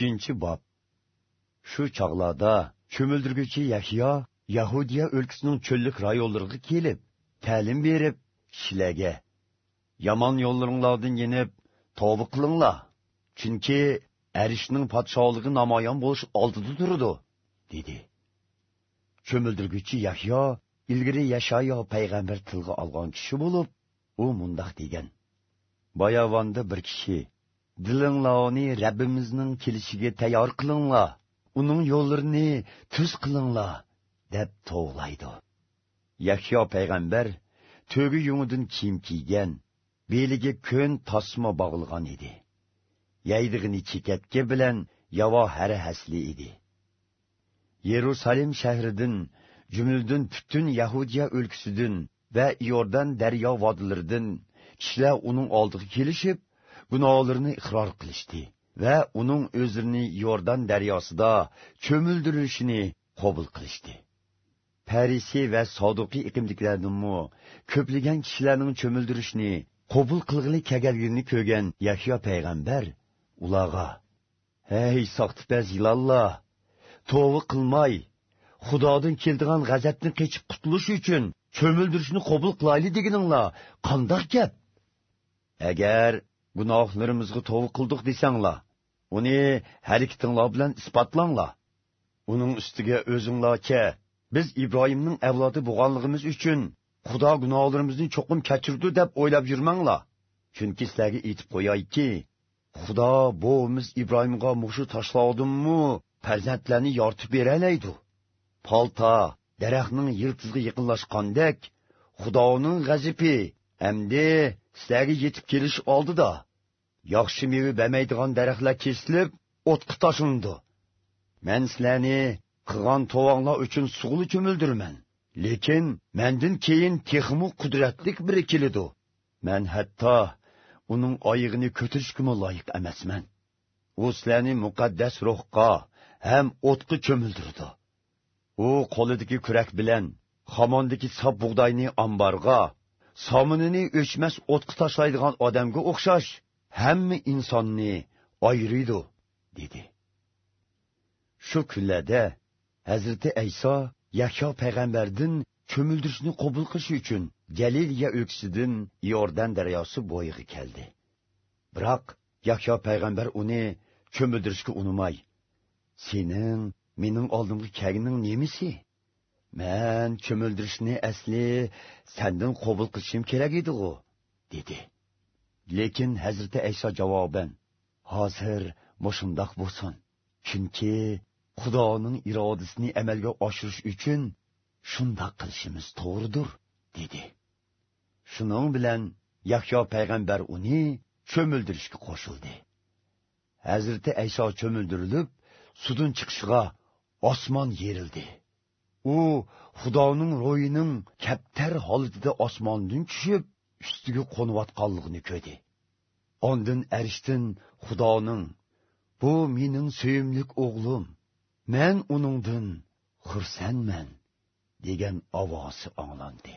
ikkinchi bob. Shu chog'larda cho'mildirguchi yahyo yahudiya o'lkasining cho'llik rayonlariga kelib ta'lim berib kishilarga yomon yo'llaringlardan yenib tavba qilinglar. Chunki arishning podshohligi namoyon bo'lish oldida turdi dedi. Cho'mildirguchi yahyo ilgari yashayo payg'ambar tilga olgan kishi bo'lib u mundoq degan. Boyavonda bir kishi dilinglarni rabbimizning kelishiga tayyor qilinglar. Uning yo'llarini tuz qilinglar deb to'g'laydi yahyo payg'ambar to'gi yungidan kiyim kiygan beliga ko'n tasma bog'ilgan edi. Yaydig'ini chekatga bilan yavo hara hasli edi. Yerusalim shahridan jumladan butun yahudiya o'lkasidan va iordan daryo vodilaridan kishilar uning oldiga kelishib gunohlarini iqror qilishdi va uning o'zini yordan daryosida cho'mildirishini qabul qilishdi. Parisi va sodiqiy iqimliklarnimi ko'plagan kishilarning cho'mildirishni qabul qilg'ili kelganligini ko'rgan yahyo payg'ambar ularga hey soxtipaz yilollar to'g'ri qilmay xudodan keldigan g'azabdan qechib qutulish uchun cho'mildirishni qabul qilayli deganinglar qandoq gap? Agar gunohlarimizga tovu qildik desanglar uni harakatinglar bilan isbotlanglar. Uning ustiga o'zinglarcha biz ibrohimning avlodi bo'lganligimiz uchun xudo gunohlarimizni cho'qim kechirdi deb o'ylab yurmanglar. Chunki sizlarga aytib qo'yayki xudo bovimiz ibrohimga mushu tashlovdimmi farzandlarni yoritib beralaydi. Polta daraxtning yiltizga yaqinlashgandek xudoning g'azibi amdi sizlarga yetib kelish oldida yaxshi meva bermaydigan daraxtlar kesilib o'tqa tashlandi man sizlarni qilgan tovonglar uchun sug'li cho'mildirman lekin mandan keyin texmu qudratlik biri keladi. Man hatto uning oyig'ini ko'tarishgimi loyiq emasman. U sizlarni muqaddas ruhqa ham o'tqa cho'mildirdi u qo'lidagi kurak bilan xamondagi sop bug'doyni omborga somunini o'chmas o'tqa tashlaydigan odamga o'xshash hamma insonni ayiriydi dedi. Shu kunlarda hazrati ayso yahyo payg'ambardan ko'mildirishni qabul qilish uchun galiliya o'ksidan iordan daryosi bo'yiga keldi. Biroq yahyo payg'ambar uni ko'mildirishga unumay sening mening oldimga kelganing nemisi man cho'mildirishni asli sandan qabul qilishim kerak edi u dedi lekin hazrati ayso javoban hozir mushundoq bo'lsin chunki xudoning irodasini amalga oshirish uchun shundoq qilishimiz to'g'ridir dedi shuning bilan yahyo payg'ambar uni cho'mildirishga qo'shildi hazrati ayso cho'mildirilib sudun chiqishiga osmon yerildi u xudoning ro'yining kaptar holatida osmondan tushib ustiga qo'nayotganligini ko'rdi. Ondin arishdan xudoning bu mening suyimlik o'g'lim men uningdan xursandman degan ovozi anglandi